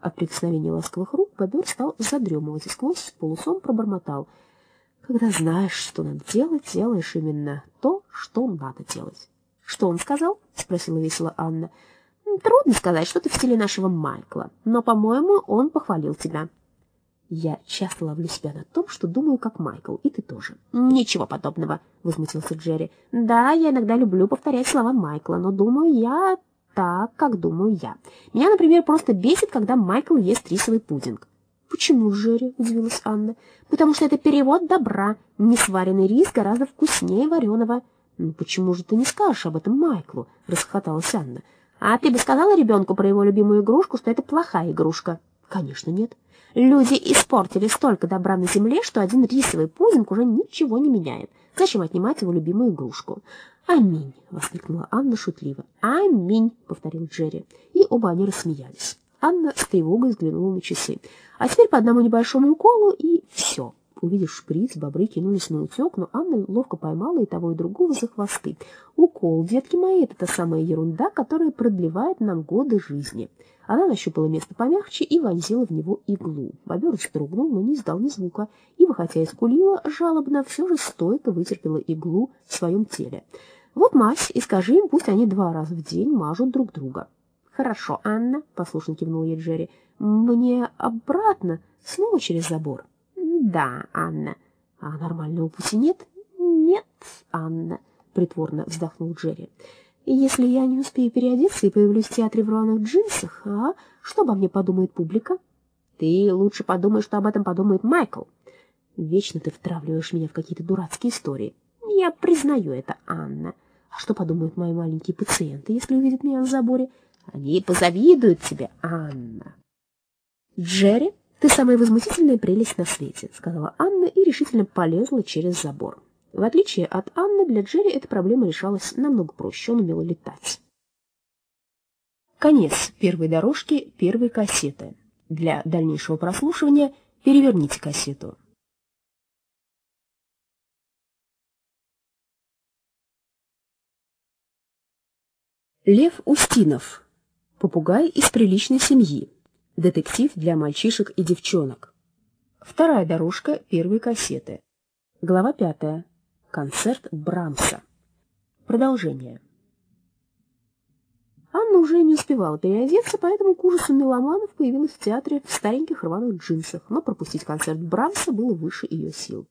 От прикосновения ласковых рук бобер стал задремывать и сквозь полусон пробормотал. Когда знаешь, что надо делать, делаешь именно то, что надо делать. — Что он сказал? — спросила весело Анна. — Трудно сказать, что ты в стиле нашего Майкла, но, по-моему, он похвалил тебя. Я часто ловлю себя на том, что думаю, как Майкл, и ты тоже. — Ничего подобного, — возмутился Джерри. — Да, я иногда люблю повторять слова Майкла, но думаю я так, как думаю я. Меня, например, просто бесит, когда Майкл ест рисовый пудинг. «Почему, Джерри?» — удивилась Анна. «Потому что это перевод добра. Несваренный рис гораздо вкуснее вареного». «Ну почему же ты не скажешь об этом Майклу?» — расхохоталась Анна. «А ты бы сказала ребенку про его любимую игрушку, что это плохая игрушка?» «Конечно нет. Люди испортили столько добра на земле, что один рисовый пудинг уже ничего не меняет. Зачем отнимать его любимую игрушку?» «Аминь!» — воскликнула Анна шутливо. «Аминь!» — повторил Джерри. И оба они рассмеялись. Анна с тревогой взглянула на часы. «А теперь по одному небольшому уколу, и все!» Увидев шприц, бобры кинулись на утек, но Анна ловко поймала и того, и другого за хвосты. «Укол, детки мои, это та самая ерунда, которая продлевает нам годы жизни». Она нащупала место помягче и вонзила в него иглу. Бобер вздрогнул, но не издал ни звука, ибо, хотя и скулила жалобно, все же стойко вытерпела иглу в своем теле. Вот мать, и скажи им, пусть они два раза в день мажут друг друга. Хорошо, Анна, послушно кивнул ей Джерри. Мне обратно, снова через забор. Да, Анна. А нормального пути нет? Нет, Анна, притворно вздохнул Джерри. И если я не успею переодеться и появлюсь в театре в рваных джинсах, а что обо мне подумает публика? Ты лучше подумай, что об этом подумает Майкл. Вечно ты втравливаешь меня в какие-то дурацкие истории. Я признаю это, Анна. А что подумают мои маленькие пациенты, если увидят меня на заборе? Они позавидуют тебе, Анна. Джерри, ты самая возмутительная прелесть на свете, сказала Анна и решительно полезла через забор. В отличие от Анны, для Джерри эта проблема решалась намного проще, он умел летать. Конец первой дорожки первой кассеты. Для дальнейшего прослушивания переверните кассету. Лев Устинов. Попугай из приличной семьи. Детектив для мальчишек и девчонок. Вторая дорожка первой кассеты. Глава пятая. Концерт Брамса. Продолжение. Анна уже не успевала переодеться, поэтому к ужасу меломанов появилась в театре в стареньких рваных джинсах, но пропустить концерт Брамса было выше ее сил.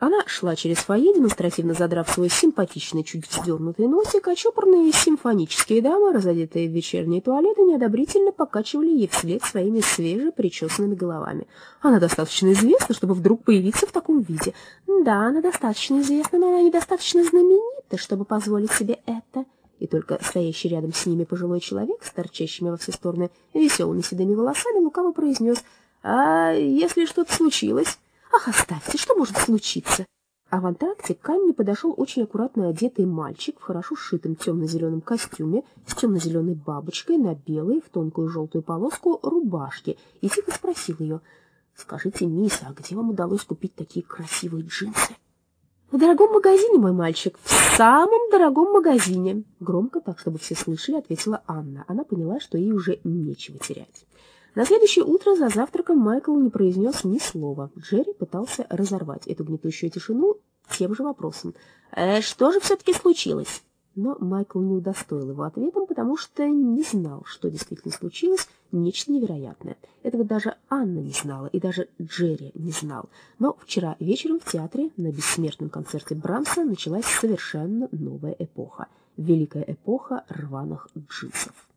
Она шла через фойе, демонстративно задрав свой симпатичный, чуть вздернутый носик, а чопорные симфонические дамы, разодетые в вечерние туалеты, неодобрительно покачивали ей вслед своими свеже причесанными головами. Она достаточно известна, чтобы вдруг появиться в таком виде. Да, она достаточно известна, но она недостаточно знаменита, чтобы позволить себе это. И только стоящий рядом с ними пожилой человек с торчащими во все стороны веселыми седыми волосами лукаво произнес «А если что-то случилось?» Ах, оставьте, что может случиться? А в антракте к Анне подошел очень аккуратно одетый мальчик в хорошо сшитом темно-зеленом костюме с темно-зеленой бабочкой на белой в тонкую желтую полоску рубашке и тихо спросил ее, «Скажите, мисс, а где вам удалось купить такие красивые джинсы?» «В дорогом магазине, мой мальчик, в самом дорогом магазине!» Громко, так, чтобы все слышали, ответила Анна. Она поняла, что ей уже нечего терять. На следующее утро за завтраком Майкл не произнес ни слова. Джерри пытался разорвать эту гнетущую тишину тем же вопросом. «Э, «Что же все-таки случилось?» Но Майкл не удостоил его ответом, потому что не знал, что действительно случилось, нечто невероятное. Этого даже Анна не знала, и даже Джерри не знал. Но вчера вечером в театре на бессмертном концерте Брамса началась совершенно новая эпоха. Великая эпоха рваных джинсов.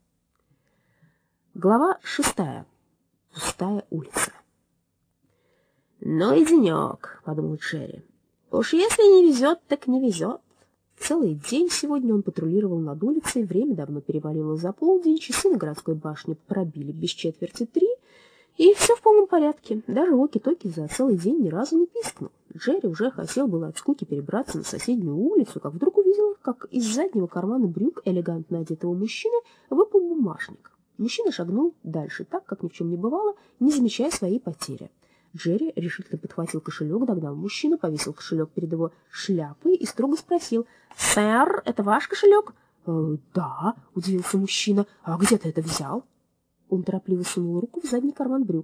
Глава шестая. Пустая улица. «Ну и денек», — подумал Джерри. «Уж если не везет, так не везет». Целый день сегодня он патрулировал над улицей, время давно перевалило за полдень, часы на городской башне пробили без четверти три, и все в полном порядке. Даже Оки-Токи за целый день ни разу не пискнул. Джерри уже хотел было от скуки перебраться на соседнюю улицу, как вдруг увидел, как из заднего кармана брюк элегантно одетого мужчины выпал бумажник. Мужчина шагнул дальше, так, как ни в чем не бывало, не замечая своей потери. Джерри решительно подхватил кошелек, догнал мужчину, повесил кошелек перед его шляпой и строго спросил, «Сэр, это ваш кошелек?» «Э, «Да», — удивился мужчина, «а где ты это взял?» Он торопливо сунул руку в задний карман брюк.